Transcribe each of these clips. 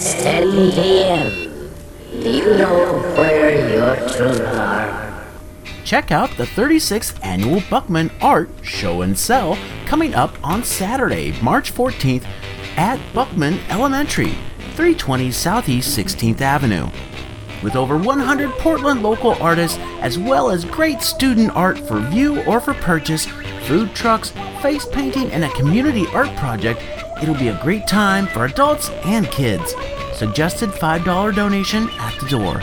It's 10 p.m. Do you know where your children are? Check out the 36th annual Buckman Art Show and Sell coming up on Saturday, March 14th at Buckman Elementary, 320 Southeast 16th Avenue. With over 100 Portland local artists, as well as great student art for view or for purchase, food trucks, face painting, and a community art project, it'll be a great time for adults and kids. Suggested $5 donation at the door.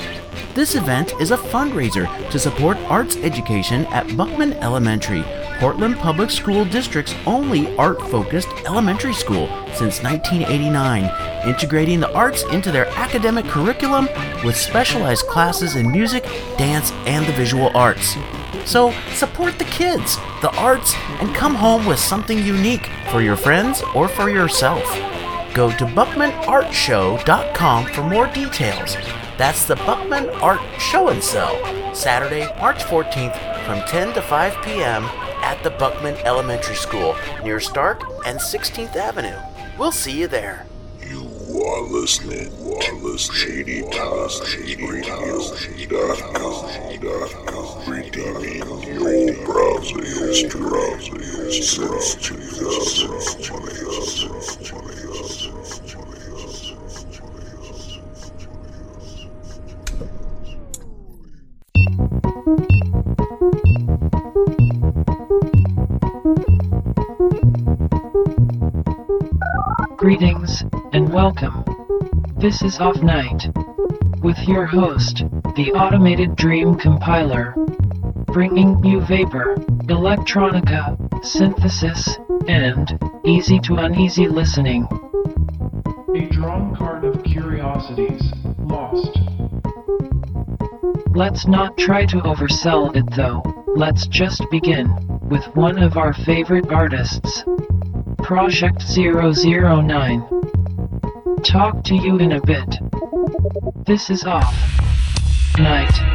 This event is a fundraiser to support arts education at Buckman Elementary, Portland Public School District's only art focused elementary school since 1989, integrating the arts into their academic curriculum with specialized classes in music, dance, and the visual arts. So support the kids, the arts, and come home with something unique for your friends or for yourself. Go to BuckmanArtShow.com for more details. That's the Buckman Art Show and Sell, Saturday, March 14th from 10 to 5 p.m at the Buckman Elementary School near Stark and 16th Avenue. We'll see you there. You are listening to Shady Pines Radio.com, redeeming your browser history since 2000. Greetings, and welcome. This is Off Night. With your host, the Automated Dream Compiler. Bringing you vapor, electronica, synthesis, and easy to uneasy listening. A drawn card of curiosities, lost. Let's not try to oversell it though, let's just begin with one of our favorite artists. Project 009. Talk to you in a bit. This is off. Night.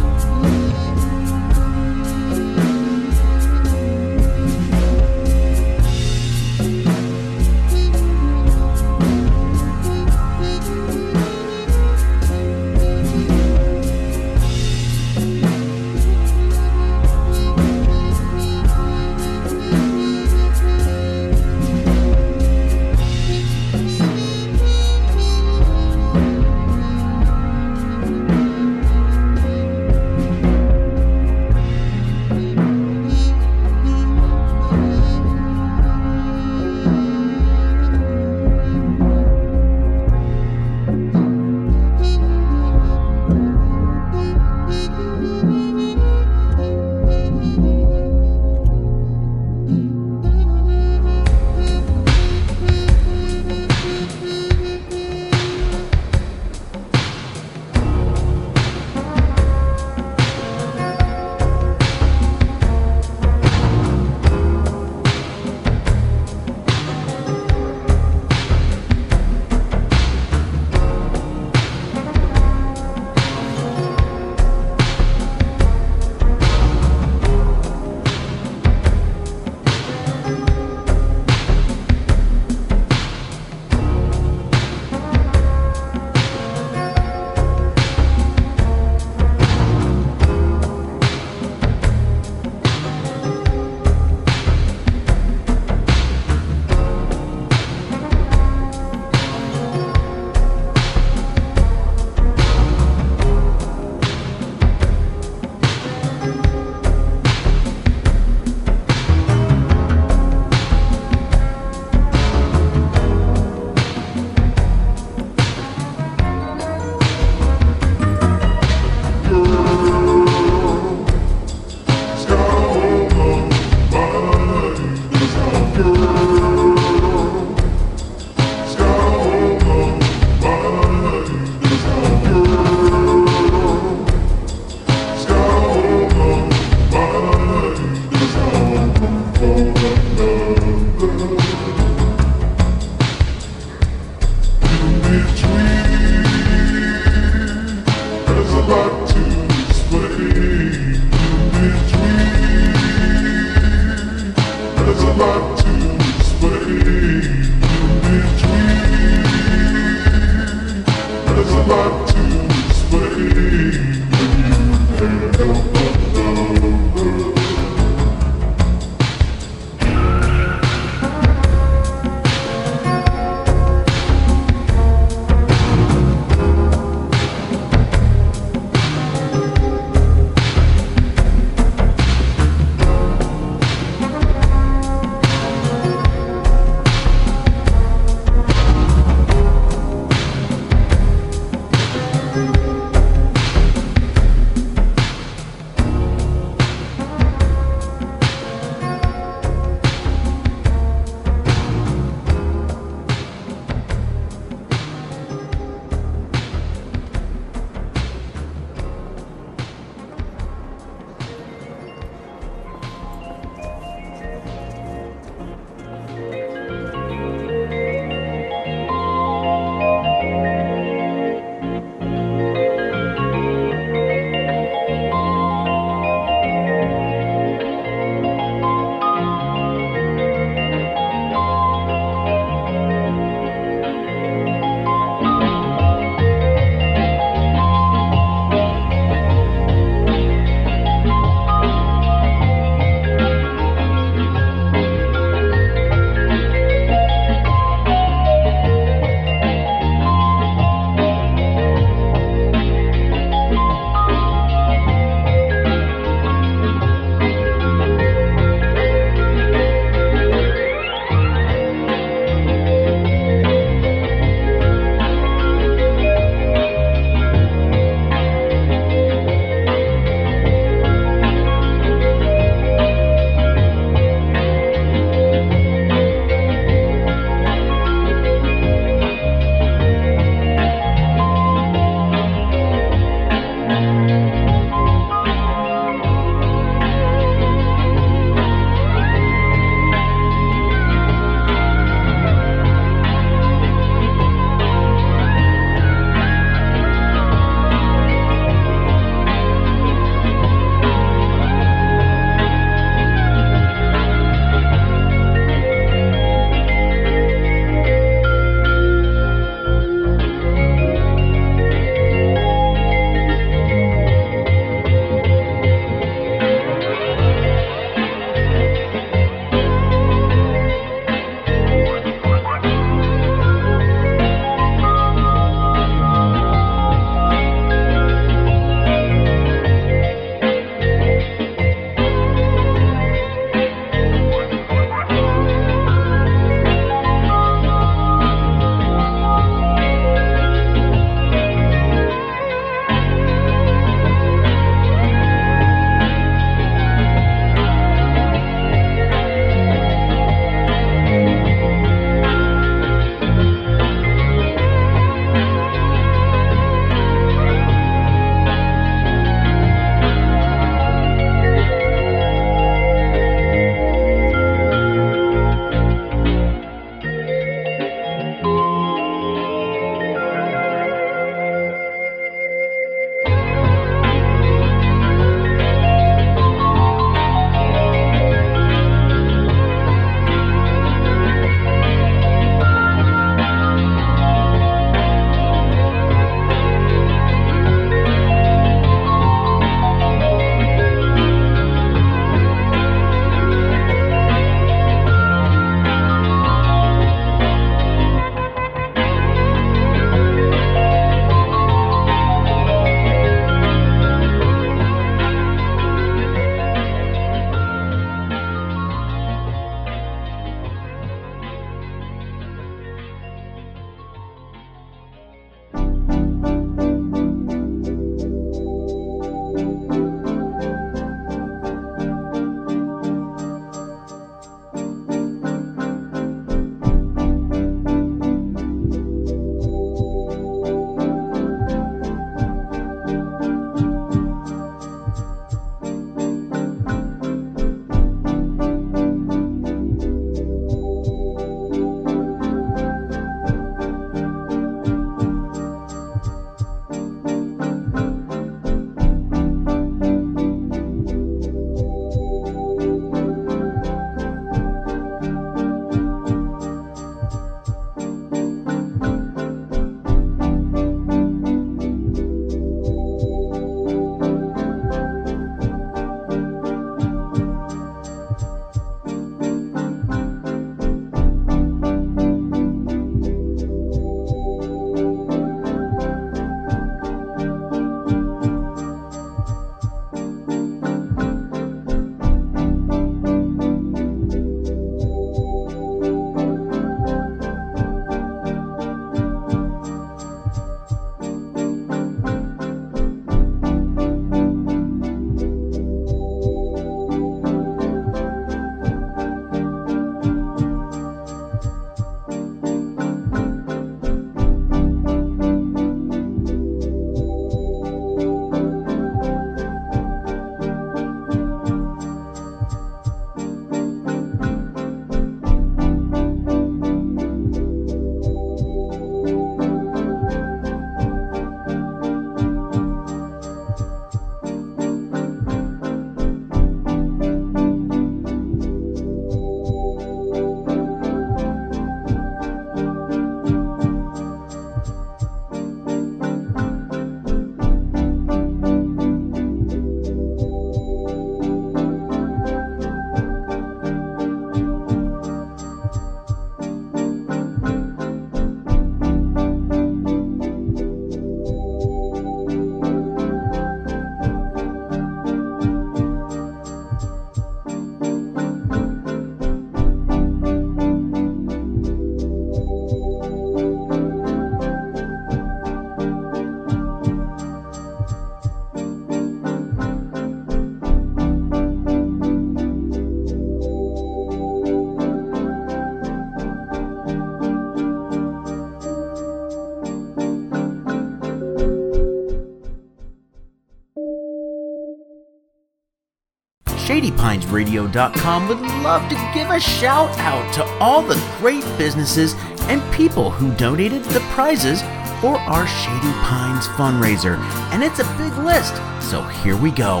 ShadyPinesRadio.com would love to give a shout out to all the great businesses and people who donated the prizes for our Shady Pines fundraiser. And it's a big list, so here we go.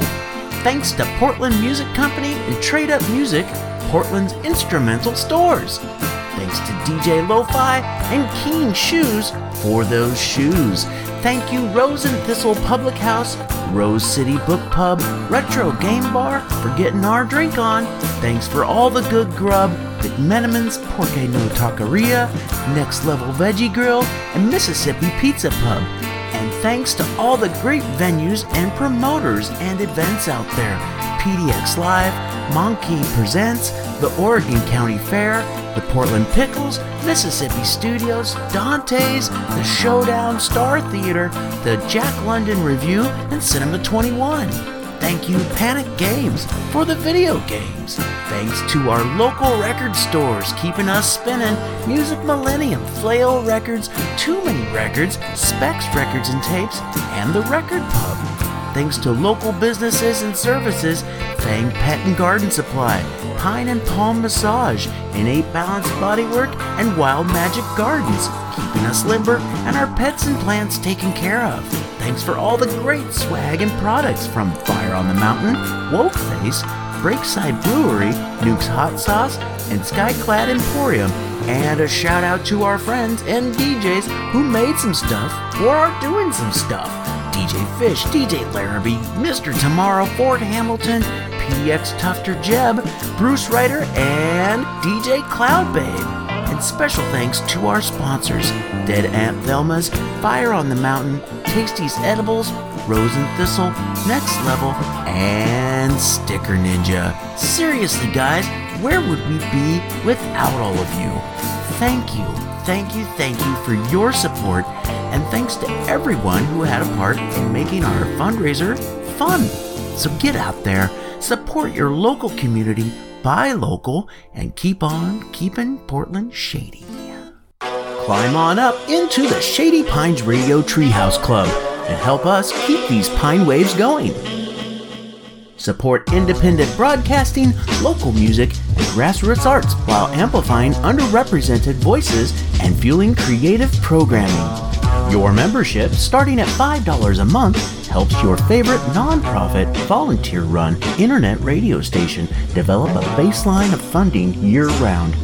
Thanks to Portland Music Company and Trade Up Music, Portland's instrumental stores. Thanks to DJ Lo-Fi and Keen Shoes for those shoes. Thank you Rose and Thistle Public House, Rose City Book Pub, Retro Game Bar for getting our drink on. Thanks for all the good grub, McMenamin's Porque No Taqueria, Next Level Veggie Grill, and Mississippi Pizza Pub. And thanks to all the great venues and promoters and events out there. PDX Live, Monqui Presents, the Oregon Country Fair, the Portland Pickles, Mississippi Studios, Dante's, the Showdown Star Theater, the Jack London Revue, and Cinema 21. Thank you, Panic Games, for the video games. Thanks to our local record stores keeping us spinning Music Millennium, Flail Records, Too Many Records, Specs Records and Tapes, and the Record Pub thanks to local businesses and services Fang Pet and Garden Supply, Pine and Palm Massage, Innate Balance Bodywork, and Wild Magic Gardens, keeping us limber and our pets and plants taken care of. Thanks for all the great swag and products from Fire on the Mountain, Woke Face, Breakside Brewery, Nuke's Hot Sauce, and Skyclad Emporium. And a shout out to our friends and DJs who made some stuff or are doing some stuff. DJ Fish, DJ Larrabee, Mr. Tomorrow, Ford Hamilton, PX Tufter Jeb, Bruce Ryder, and DJ Cloud Babe. And special thanks to our sponsors Dead Ant Thelma's, Fire on the Mountain, Tasty's Edibles, Rose and Thistle, Next Level, and Sticker Ninja. Seriously, guys, where would we be without all of you? Thank you, thank you, thank you for your support and thanks to everyone who had a part in making our fundraiser fun. So get out there, support your local community, buy local, and keep on keeping Portland shady. Climb on up into the Shady Pines Radio Treehouse Club and help us keep these pine waves going. Support independent broadcasting, local music, and grassroots arts while amplifying underrepresented voices and fueling creative programming. Your membership, starting at $5 a month, helps your favorite nonprofit, volunteer run internet radio station develop a baseline of funding year round.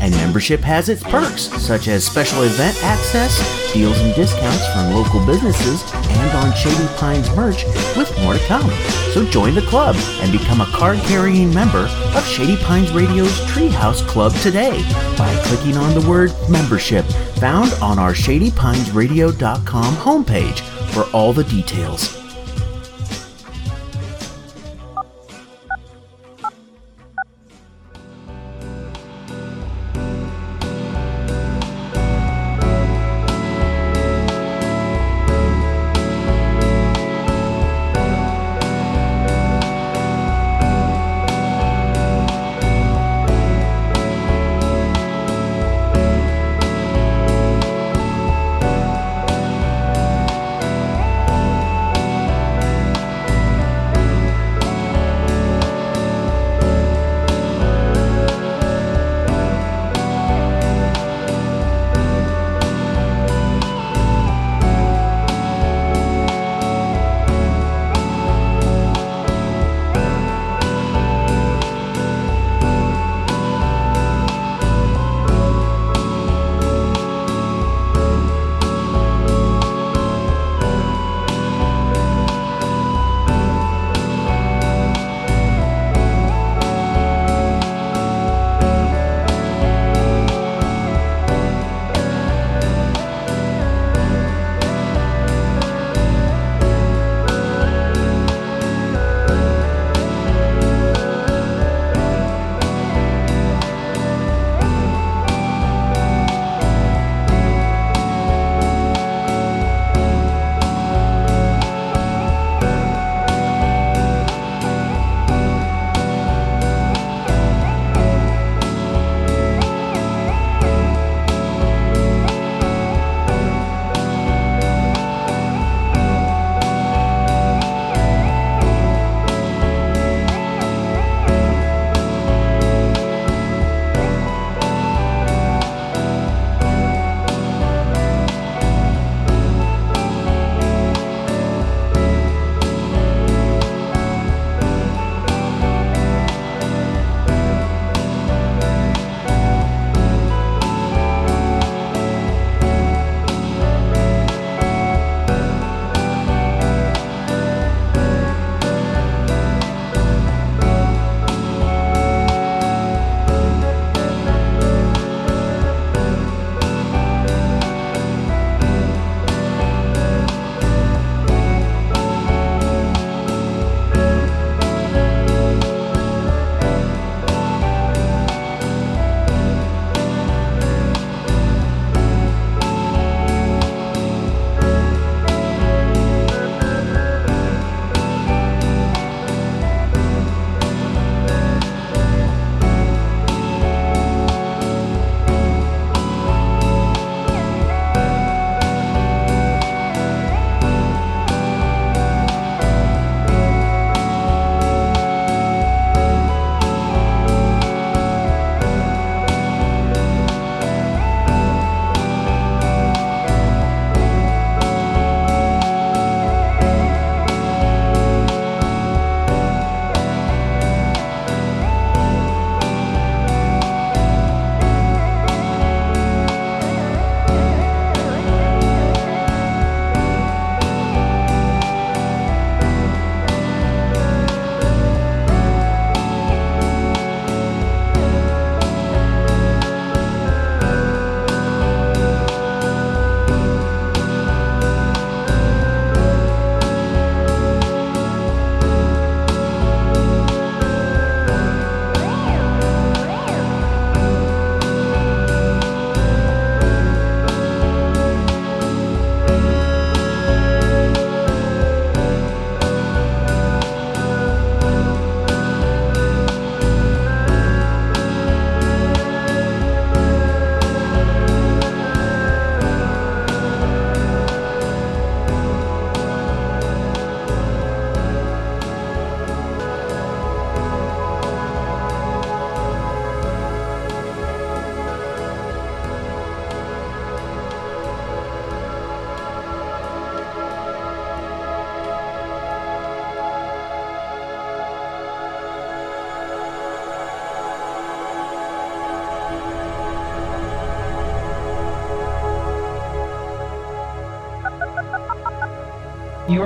And membership has its perks, such as special event access, deals and discounts from local businesses, and on Shady Pines merch, with more to come. So join the club and become a card carrying member of Shady Pines Radio's Treehouse Club today by clicking on the word membership found on our ShadyPinesRadio.com homepage for all the details.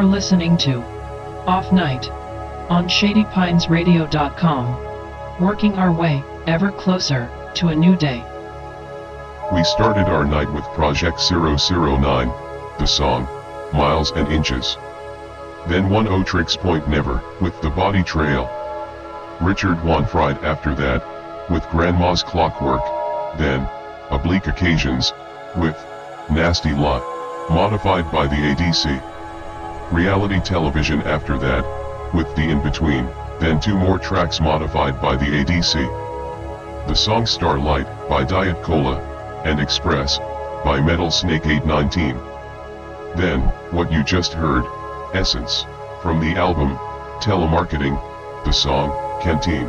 You're listening to Off Night on ShadyPinesRadio.com, working our way ever closer to a new day. We started our night with Project 009, the song, Miles and Inches. Then Oneohtrix Point Never, with The Body Trail. Richard Wahnfried after that, with Grandma's Clockwork, then, Oblique Occasions, with, Nasty Lot, modified by the ADC. Reality Television after that, with The In Between, then two more tracks modified by the ADC. The song Starlite, by Diett Colaa, and Express, by Metal Snake 819. Then, what you just heard, Essence, from the album, Telemarketing, the song, Canteen.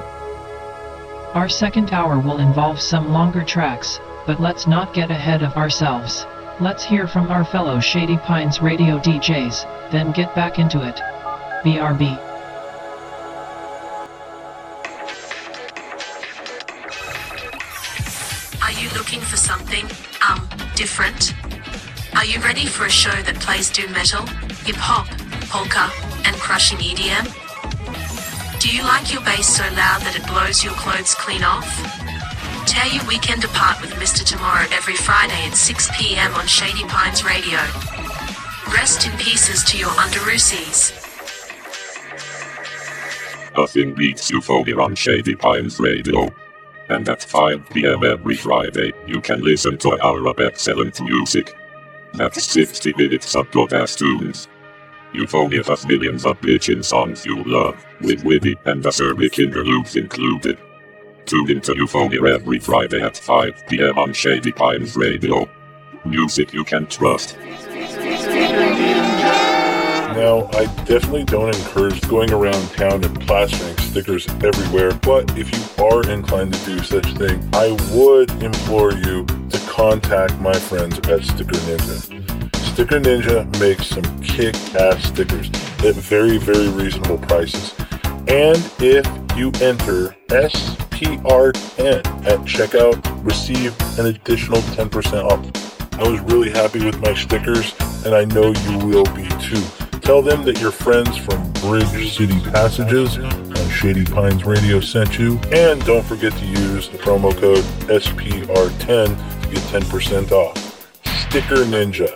Our second hour will involve some longer tracks, but let's not get ahead of ourselves. Let's hear from our fellow Shady Pines radio DJs, then get back into it. BRB. Are you looking for something, um, different? Are you ready for a show that plays doom metal, hip hop, polka, and crushing EDM? Do you like your bass so loud that it blows your clothes clean off? Tear your weekend apart with Mr. Tomorrow every Friday at 6 p.m. on Shady Pines Radio. Rest in pieces to your underoosies. Nothing beats Euphonia on Shady Pines Radio. And at 5 p.m. every Friday, you can listen to our of excellent music. That's 60 minutes of good ass tunes. Euphonia has millions of bitchin' songs you love, with witty and acerbic interludes included. Tune into Euphonia every Friday at 5 p.m. on Shady Pines Radio. Music you can trust. Now, I definitely don't encourage going around town and plastering stickers everywhere, but if you are inclined to do such thing, I would implore you to contact my friends at Sticker Ninja. Sticker Ninja makes some kick-ass stickers at very, very reasonable prices. And if you enter SPR10 at checkout, receive an additional 10% off. I was really happy with my stickers, and I know you will be too. Tell them that your friends from Bridge City Passages on Shady Pines Radio sent you, and don't forget to use the promo code SPR10 to get 10% off. Sticker Ninja,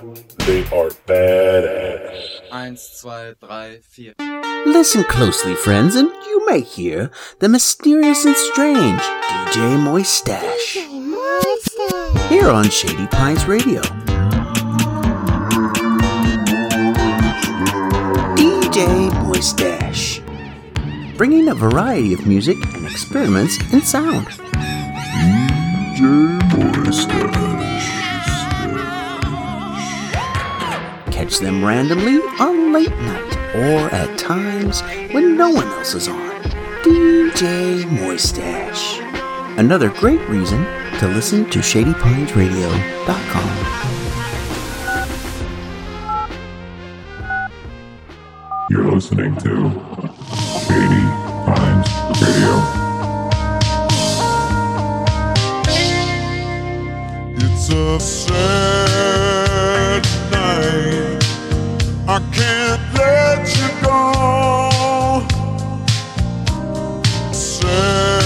they are badass. Eins, zwei, drei, vier. Listen closely, friends, and you may hear the mysterious and strange DJ Moistache here on Shady Pines Radio. DJ Moistache, bringing a variety of music and experiments in sound. Catch them randomly on late night or at times when no one else is on. DJ Moistache. Another great reason to listen to ShadyPinesRadio.com. You're listening to Shady Pines Radio. It's a sad night. I can't let you go. Sad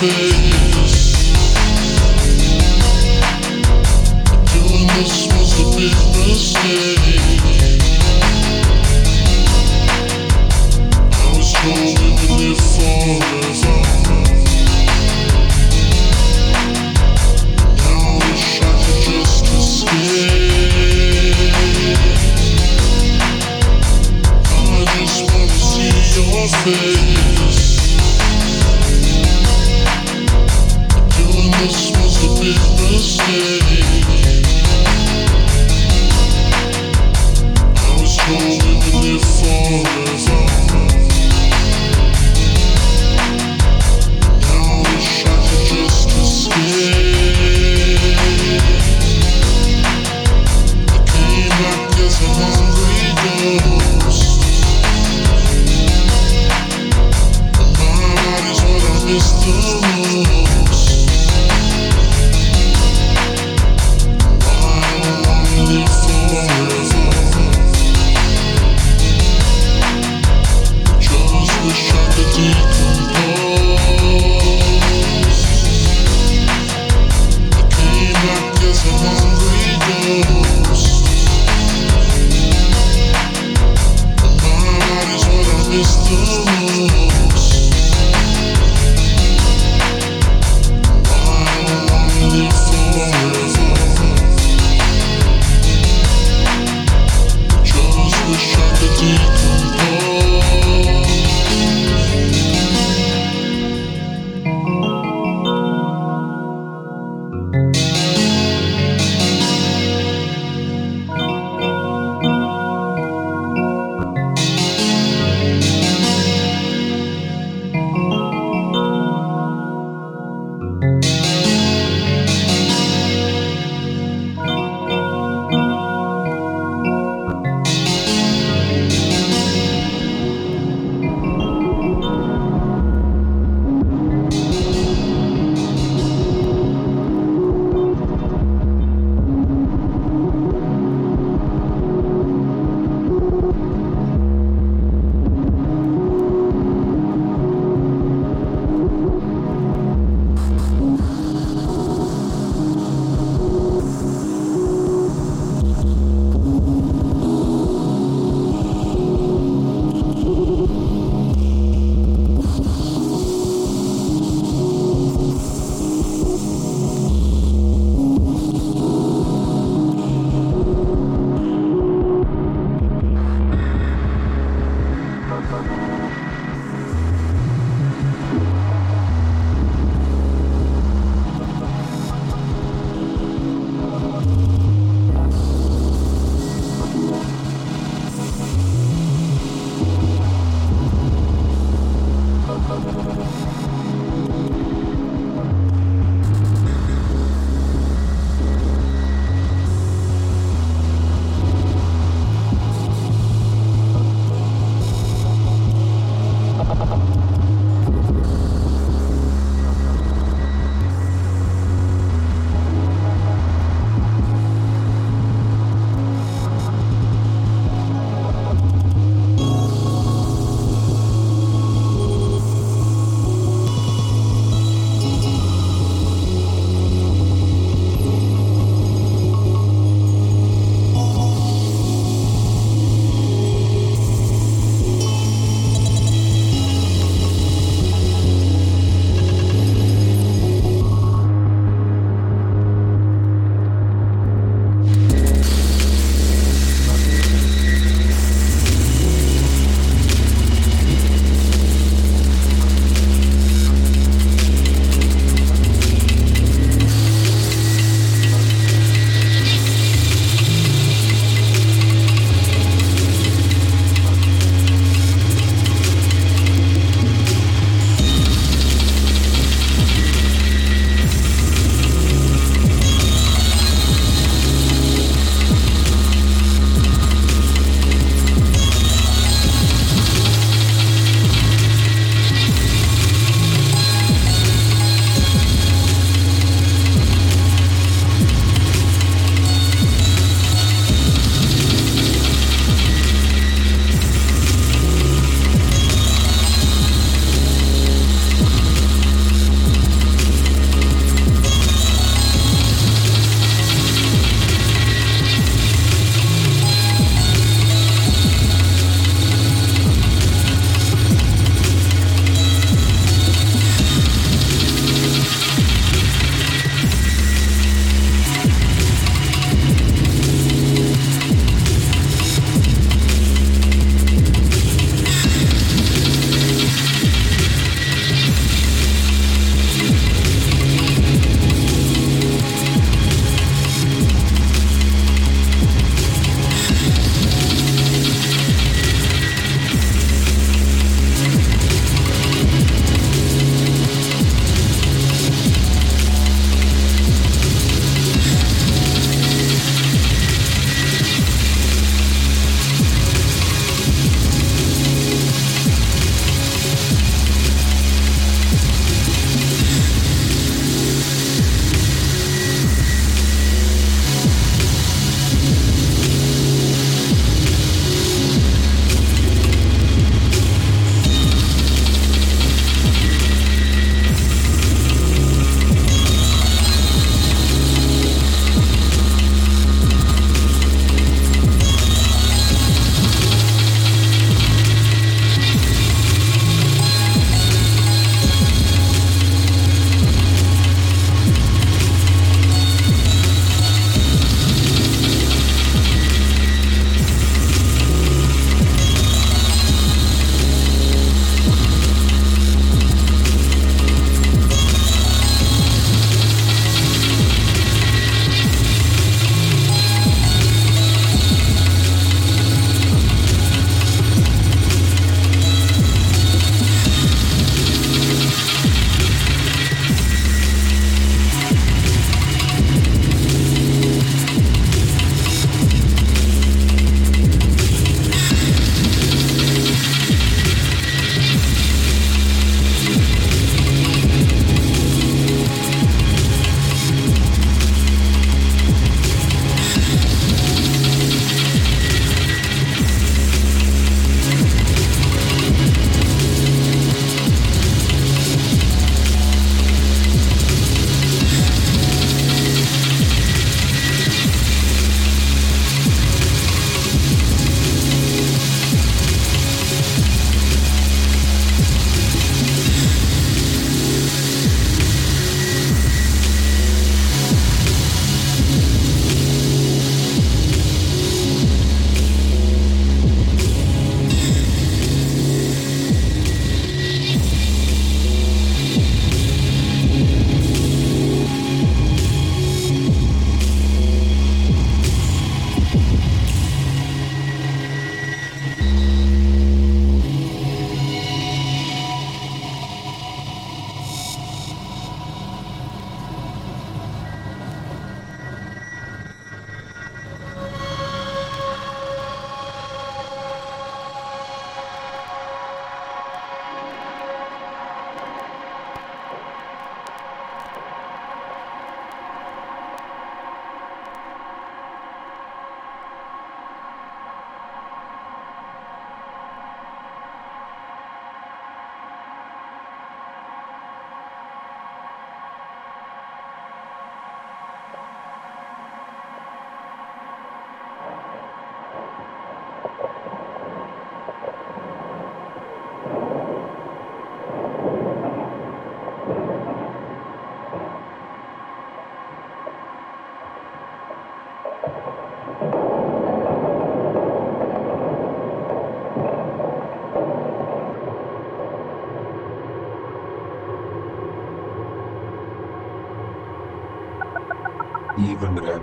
Big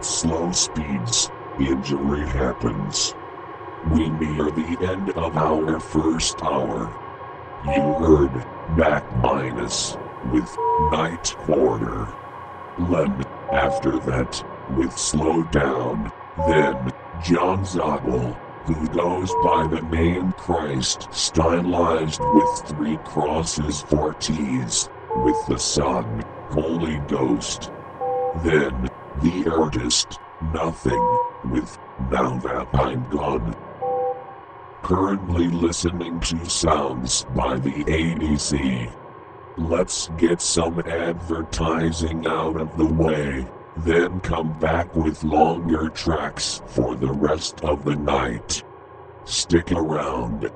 at slow speeds, injury happens. We near the end of our first hour. You heard Mac Minus with Night Quarter. Len, after that, with Slow Down. Then, John Zabel, who goes by the name Christ, stylized with three crosses for T's, with the Son, Holy Ghost. Then, the artist, Nothing, with Now That I'm Gone. Currently listening to sounds by the ADC. Let's get some advertising out of the way, then come back with longer tracks for the rest of the night. Stick around.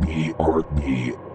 BRB.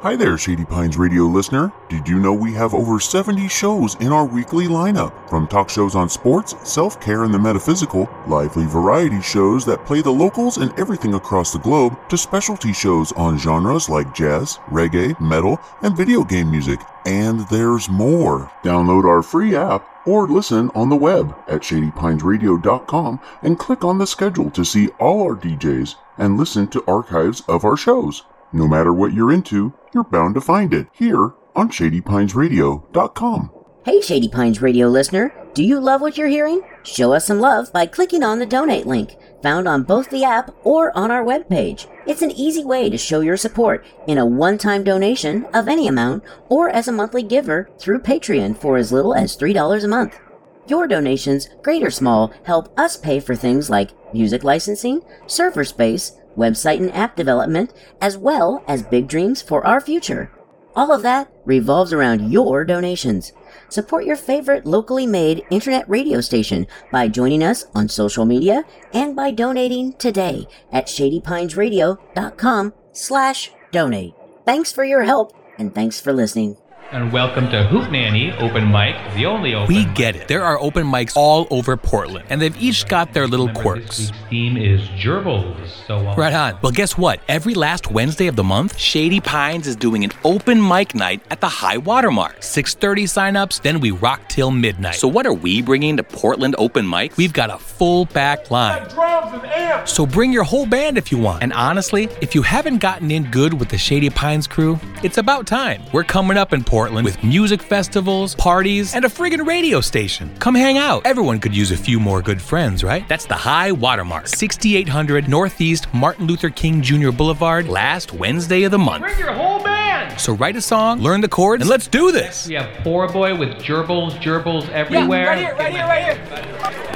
Hi there, Shady Pines radio listener. Did you know we have over 70 shows in our weekly lineup? From talk shows on sports, self care, and the metaphysical, lively variety shows that play the locals and everything across the globe, to specialty shows on genres like jazz, reggae, metal, and video game music. And there's more. Download our free app or listen on the web at shadypinesradio.com and click on the schedule to see all our DJs and listen to archives of our shows. No matter what you're into, you're bound to find it here on shadypinesradio.com. Hey, Shady Pines radio listener, do you love what you're hearing? Show us some love by clicking on the donate link found on both the app or on our webpage. It's an easy way to show your support in a one time donation of any amount or as a monthly giver through Patreon for as little as $3 a month. Your donations, great or small, help us pay for things like music licensing, server space, website and app development, as well as big dreams for our future. All of that revolves around your donations. Support your favorite locally made internet radio station by joining us on social media and by donating today at shadypinesradio.com slash donate. Thanks for your help and thanks for listening. And welcome to Hoop Nanny Open Mic, the only open. We get it. There are open mics all over Portland, and they've each got their little Remember, quirks. This week's theme is gerbils. So uh, Right on. Well, guess what? Every last Wednesday of the month, Shady Pines is doing an open mic night at the High Watermark. 6:30 signups, then we rock till midnight. So what are we bringing to Portland open mic? We've got a full back line. drums and amps. So bring your whole band if you want. And honestly, if you haven't gotten in good with the Shady Pines crew, it's about time. We're coming up in Portland with music festivals, parties, and a friggin' radio station. Come hang out. Everyone could use a few more good friends, right? That's the High Watermark, 6800 Northeast Martin Luther King Jr. Boulevard, last Wednesday of the month. Bring your whole band. So write a song, learn the chords, and let's do this. We have Poor Boy with gerbils, gerbils everywhere. Yeah, right here, right here, right here.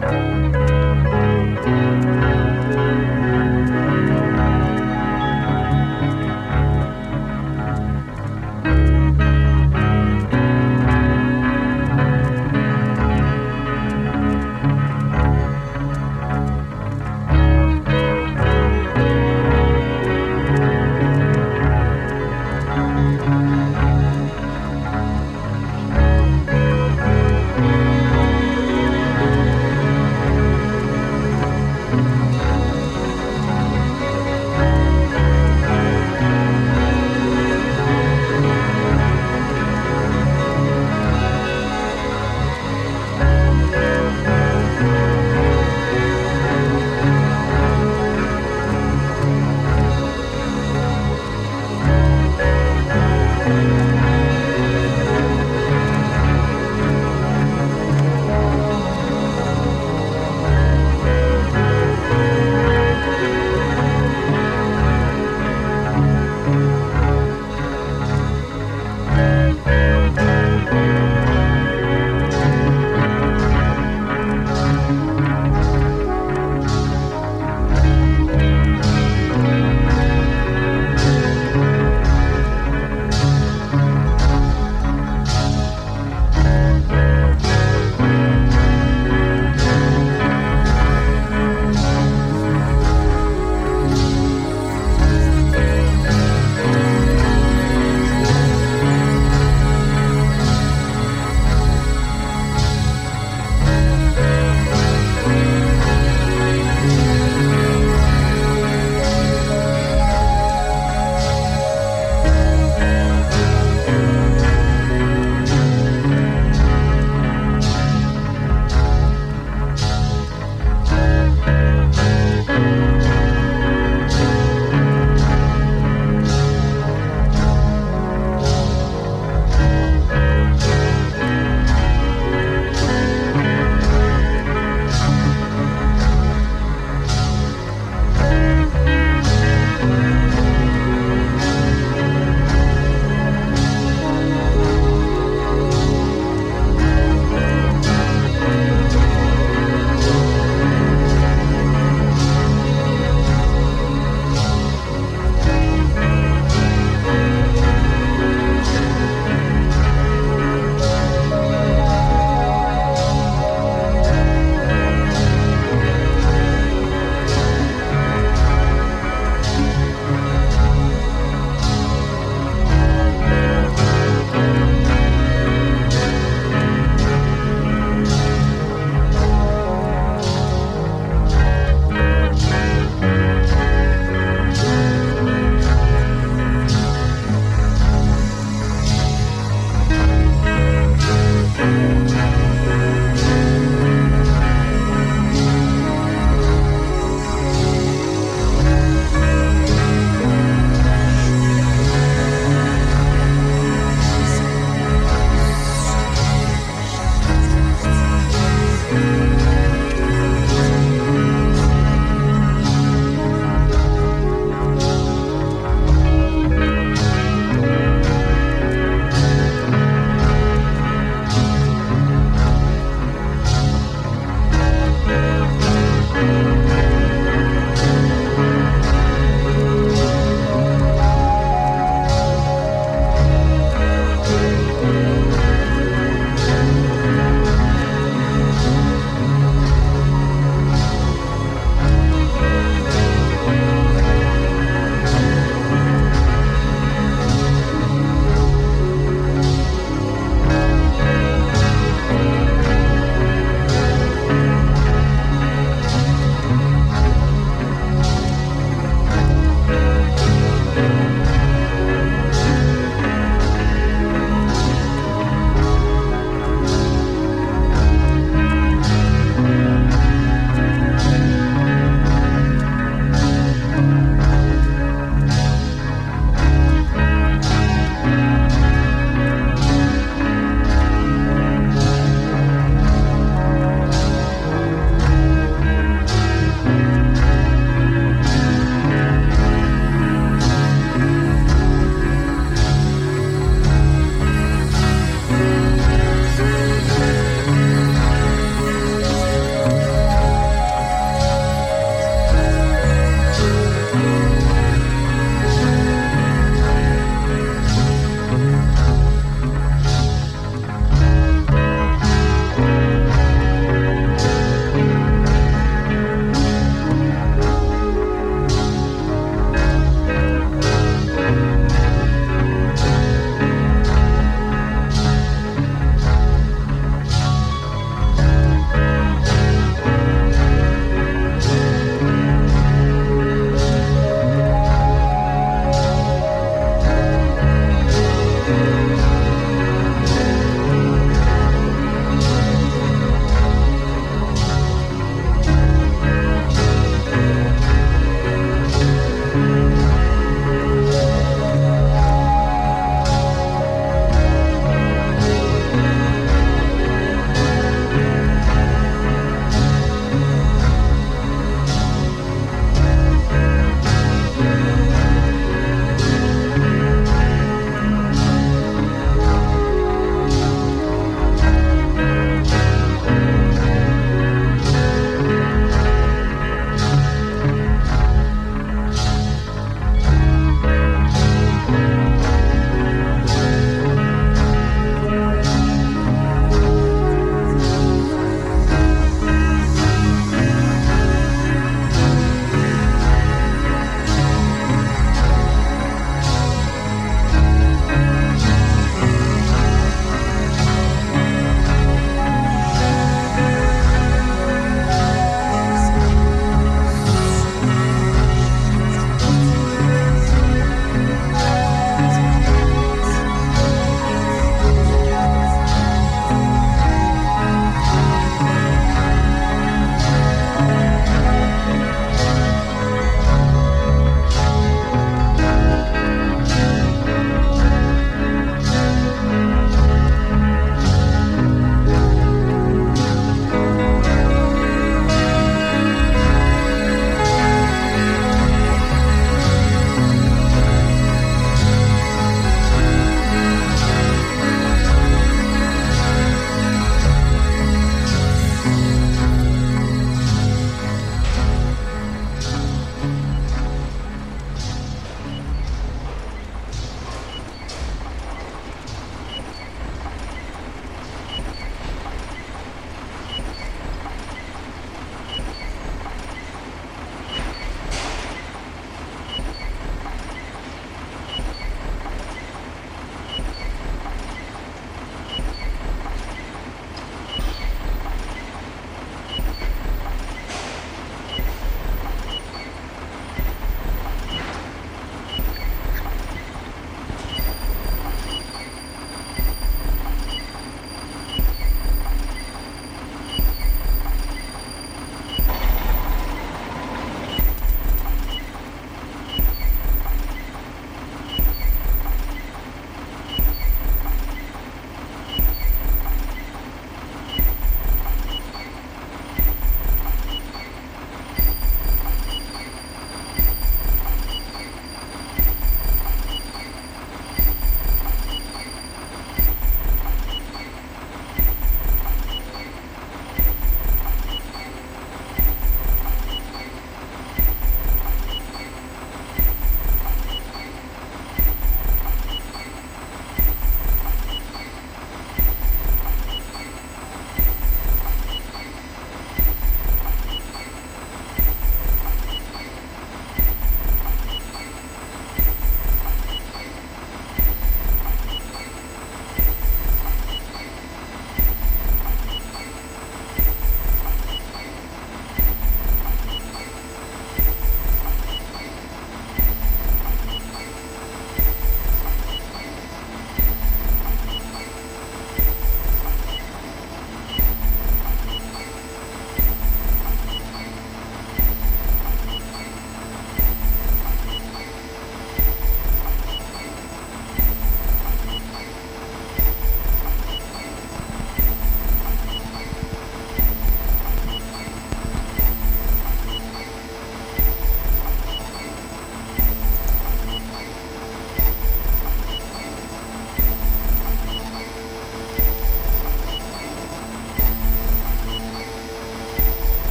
Thank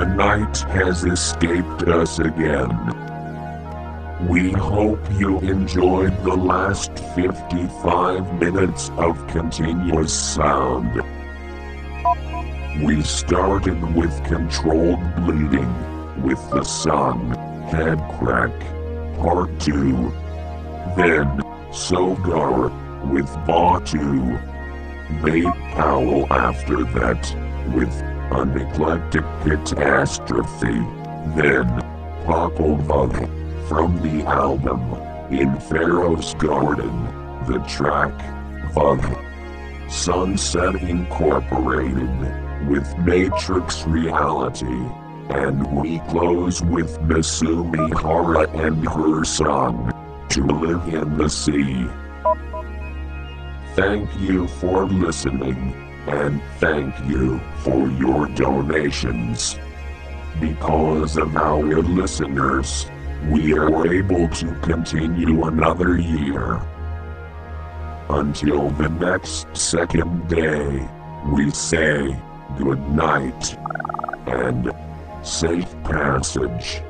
The night has escaped us again. We hope you enjoyed the last 55 minutes of continuous sound. We started with controlled bleeding, with the sun, head crack, part 2. Then, Sogar, with Batu. Nate Powell after that, with an eclectic catastrophe. Then, Popol Vuh, from the album, In Pharaoh's Garden, the track, Vuh. Sunset Incorporated, with Matrix Reality. And we close with Masumi Hara and her song, To Live in the Sea. Thank you for listening, and thank you for your donations. Because of our listeners, we are able to continue another year. Until the next second day, we say good night and safe passage.